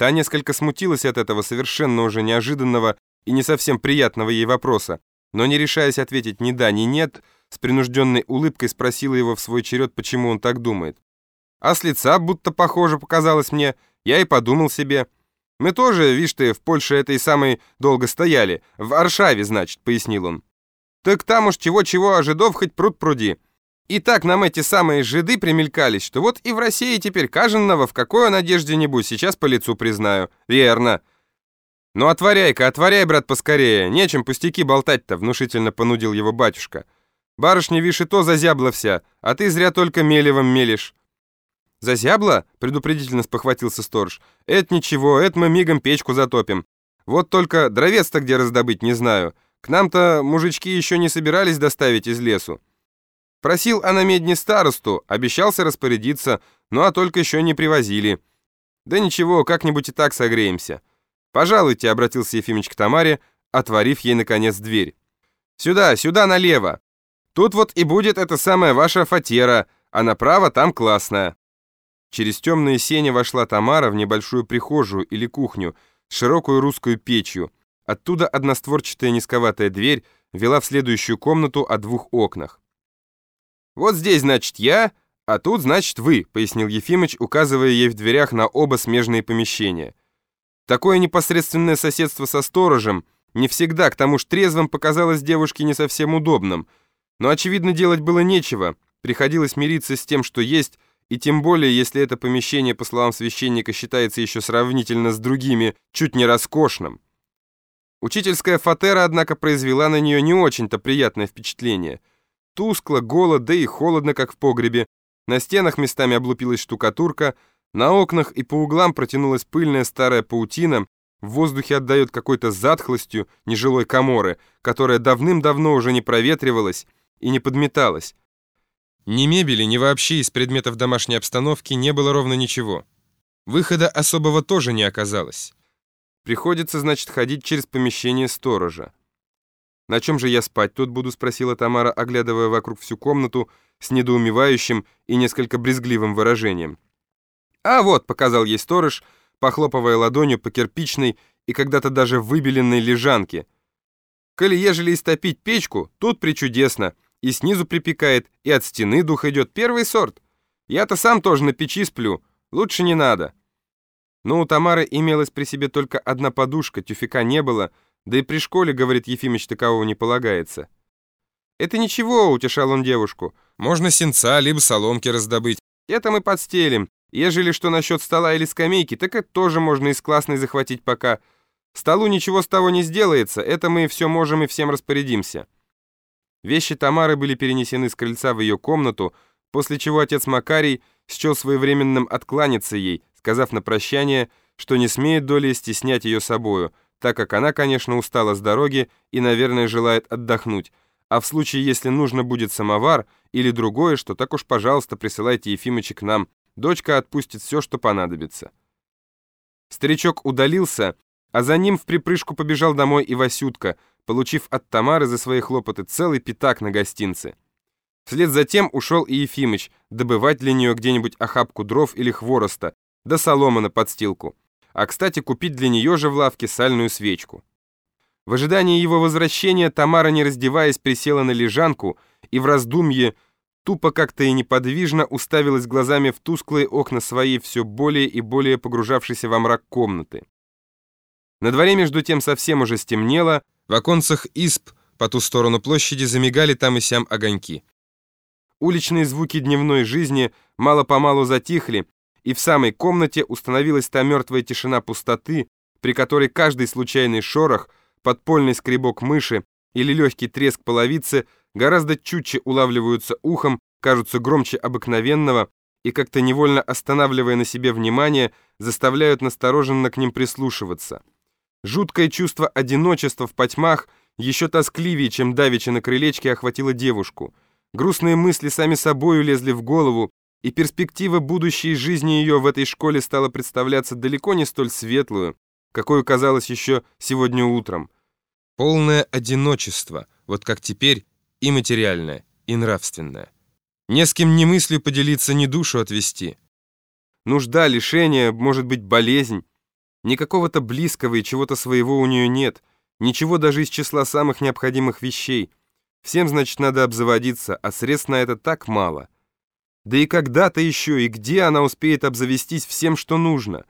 Та несколько смутилась от этого совершенно уже неожиданного и не совсем приятного ей вопроса, но не решаясь ответить ни да, ни нет, с принужденной улыбкой спросила его в свой черед, почему он так думает. А с лица будто похоже показалось мне, я и подумал себе. Мы тоже, видишь ты, в Польше этой самой долго стояли, в Аршаве, значит, пояснил он. Так там уж чего-чего, а жидов хоть пруд пруди. И так нам эти самые жиды примелькались, что вот и в России теперь каженного в какой надежде-нибудь сейчас по лицу признаю. Верно. «Ну отворяй-ка, отворяй, брат, поскорее, нечем пустяки болтать-то», внушительно понудил его батюшка. «Барышня, вишь, и то зазябла вся, а ты зря только мелевом мелешь». «Зазябла?» — предупредительно спохватился сторож. «Это ничего, это мы мигом печку затопим. Вот только дровец-то где раздобыть, не знаю. К нам-то мужички еще не собирались доставить из лесу. Просил о намедне старосту, обещался распорядиться, ну а только еще не привозили. Да ничего, как-нибудь и так согреемся». «Пожалуйте», — обратился Ефимыч к Тамаре, отворив ей, наконец, дверь. «Сюда, сюда, налево. Тут вот и будет эта самая ваша фатера, а направо там классная». Через темные сени вошла Тамара в небольшую прихожую или кухню с широкую русскую печью. Оттуда одностворчатая низковатая дверь вела в следующую комнату о двух окнах. «Вот здесь, значит, я, а тут, значит, вы», — пояснил Ефимыч, указывая ей в дверях на оба смежные помещения. Такое непосредственное соседство со сторожем не всегда, к тому ж трезвым, показалось девушке не совсем удобным. Но, очевидно, делать было нечего. Приходилось мириться с тем, что есть, и тем более, если это помещение, по словам священника, считается еще сравнительно с другими, чуть не роскошным. Учительская фатера, однако, произвела на нее не очень-то приятное впечатление. Тускло, голо, да и холодно, как в погребе. На стенах местами облупилась штукатурка — на окнах и по углам протянулась пыльная старая паутина, в воздухе отдает какой-то затхлостью нежилой коморы, которая давным-давно уже не проветривалась и не подметалась. Ни мебели, ни вообще из предметов домашней обстановки не было ровно ничего. Выхода особого тоже не оказалось. Приходится, значит, ходить через помещение сторожа. «На чем же я спать тут буду?» — спросила Тамара, оглядывая вокруг всю комнату с недоумевающим и несколько брезгливым выражением. «А вот», — показал ей сторож, похлопывая ладонью по кирпичной и когда-то даже выбеленной лежанке. «Коли ежели истопить печку, тут причудесно, и снизу припекает, и от стены дух идет первый сорт. Я-то сам тоже на печи сплю, лучше не надо». Но у Тамары имелась при себе только одна подушка, тюфяка не было, да и при школе, говорит Ефимыч, такового не полагается. «Это ничего», — утешал он девушку, — «можно сенца, либо соломки раздобыть. Это мы подстелим, Ежели что насчет стола или скамейки, так это тоже можно из классной захватить пока. Столу ничего с того не сделается, это мы все можем и всем распорядимся». Вещи Тамары были перенесены с крыльца в ее комнату, после чего отец Макарий счел своевременным откланяться ей, сказав на прощание, что не смеет доли стеснять ее собою, так как она, конечно, устала с дороги и, наверное, желает отдохнуть, а в случае, если нужно будет самовар или другое, что так уж, пожалуйста, присылайте Ефимыча к нам, Дочка отпустит все, что понадобится. Старичок удалился, а за ним в припрыжку побежал домой и Васютка, получив от Тамары за свои хлопоты целый пятак на гостинце. Вслед за тем ушел и Ефимыч, добывать для нее где-нибудь охапку дров или хвороста, да солома на подстилку. А, кстати, купить для нее же в лавке сальную свечку. В ожидании его возвращения Тамара, не раздеваясь, присела на лежанку и в раздумье тупо как-то и неподвижно уставилась глазами в тусклые окна своей все более и более погружавшейся во мрак комнаты. На дворе между тем совсем уже стемнело, в оконцах исп по ту сторону площади замигали там и сям огоньки. Уличные звуки дневной жизни мало-помалу затихли, и в самой комнате установилась та мертвая тишина пустоты, при которой каждый случайный шорох, подпольный скребок мыши или легкий треск половицы – гораздо чутче улавливаются ухом, кажутся громче обыкновенного и как-то невольно останавливая на себе внимание, заставляют настороженно к ним прислушиваться. Жуткое чувство одиночества в потьмах еще тоскливее, чем давеча на крылечке охватило девушку. Грустные мысли сами собою лезли в голову, и перспектива будущей жизни ее в этой школе стала представляться далеко не столь светлую, какой казалось еще сегодня утром. Полное одиночество, вот как теперь, и материальное, и нравственное. Не с кем ни мыслью поделиться, ни душу отвести. Нужда, лишение, может быть, болезнь. Никакого-то близкого и чего-то своего у нее нет. Ничего даже из числа самых необходимых вещей. Всем, значит, надо обзаводиться, а средств на это так мало — да и когда-то еще и где она успеет обзавестись всем, что нужно?